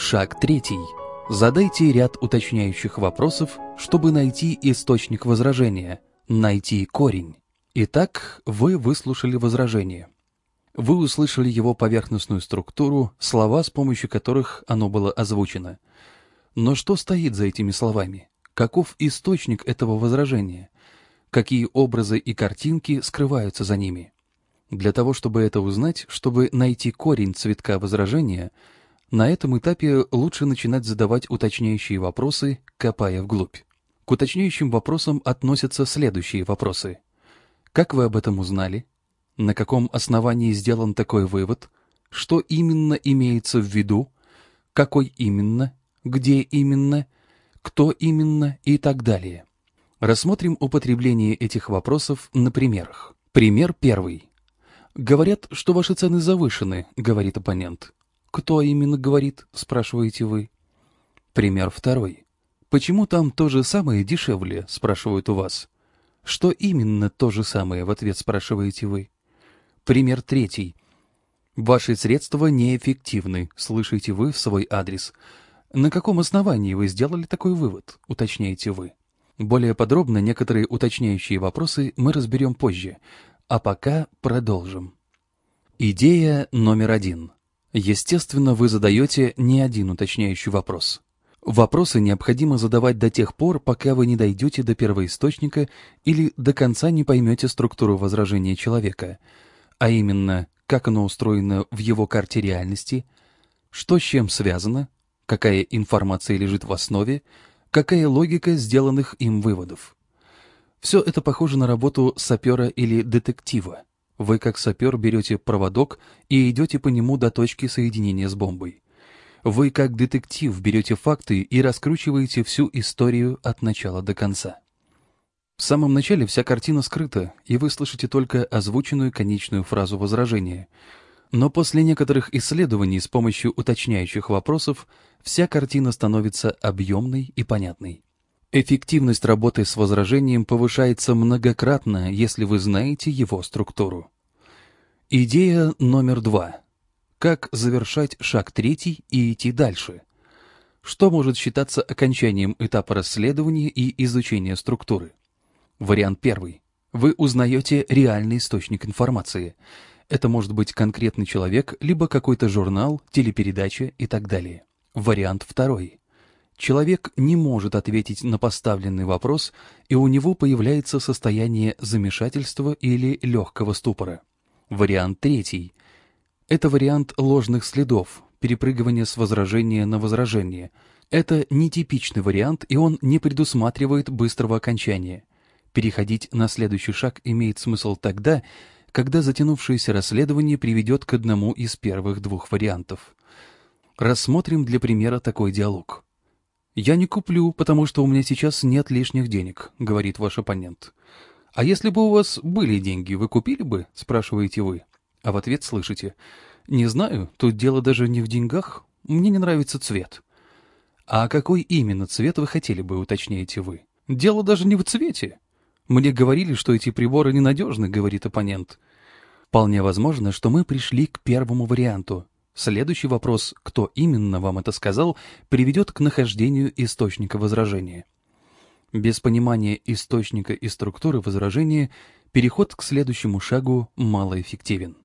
Шаг третий. Задайте ряд уточняющих вопросов, чтобы найти источник возражения, найти корень. Итак, вы выслушали возражение. Вы услышали его поверхностную структуру, слова, с помощью которых оно было озвучено. Но что стоит за этими словами? Каков источник этого возражения? Какие образы и картинки скрываются за ними? Для того, чтобы это узнать, чтобы найти корень цветка возражения, на этом этапе лучше начинать задавать уточняющие вопросы, копая вглубь. К уточняющим вопросам относятся следующие вопросы. Как вы об этом узнали? На каком основании сделан такой вывод? Что именно имеется в виду? Какой именно? Где именно? Кто именно? И так далее. Рассмотрим употребление этих вопросов на примерах. Пример первый. «Говорят, что ваши цены завышены», — говорит оппонент. «Кто именно говорит?» — спрашиваете вы. Пример второй. «Почему там то же самое дешевле?» — спрашивают у вас. Что именно то же самое, в ответ спрашиваете вы. Пример третий. Ваши средства неэффективны, слышите вы в свой адрес. На каком основании вы сделали такой вывод, уточняете вы. Более подробно некоторые уточняющие вопросы мы разберем позже, а пока продолжим. Идея номер один. Естественно, вы задаете не один уточняющий вопрос. Вопросы необходимо задавать до тех пор, пока вы не дойдете до первоисточника или до конца не поймете структуру возражения человека, а именно, как оно устроено в его карте реальности, что с чем связано, какая информация лежит в основе, какая логика сделанных им выводов. Все это похоже на работу сапера или детектива. Вы, как сапер, берете проводок и идете по нему до точки соединения с бомбой. Вы, как детектив, берете факты и раскручиваете всю историю от начала до конца. В самом начале вся картина скрыта, и вы слышите только озвученную конечную фразу возражения. Но после некоторых исследований с помощью уточняющих вопросов вся картина становится объемной и понятной. Эффективность работы с возражением повышается многократно, если вы знаете его структуру. Идея номер два. Как завершать шаг третий и идти дальше? Что может считаться окончанием этапа расследования и изучения структуры? Вариант первый. Вы узнаете реальный источник информации. Это может быть конкретный человек, либо какой-то журнал, телепередача и так далее. Вариант второй. Человек не может ответить на поставленный вопрос, и у него появляется состояние замешательства или легкого ступора. Вариант третий. Это вариант ложных следов, перепрыгивания с возражения на возражение. Это нетипичный вариант, и он не предусматривает быстрого окончания. Переходить на следующий шаг имеет смысл тогда, когда затянувшееся расследование приведет к одному из первых двух вариантов. Рассмотрим для примера такой диалог. «Я не куплю, потому что у меня сейчас нет лишних денег», — говорит ваш оппонент. «А если бы у вас были деньги, вы купили бы?» — спрашиваете вы. А в ответ слышите. «Не знаю, тут дело даже не в деньгах. Мне не нравится цвет». «А какой именно цвет вы хотели бы?» — уточняете вы. «Дело даже не в цвете. Мне говорили, что эти приборы ненадежны», — говорит оппонент. Вполне возможно, что мы пришли к первому варианту, Следующий вопрос «кто именно вам это сказал?» приведет к нахождению источника возражения. Без понимания источника и структуры возражения переход к следующему шагу малоэффективен.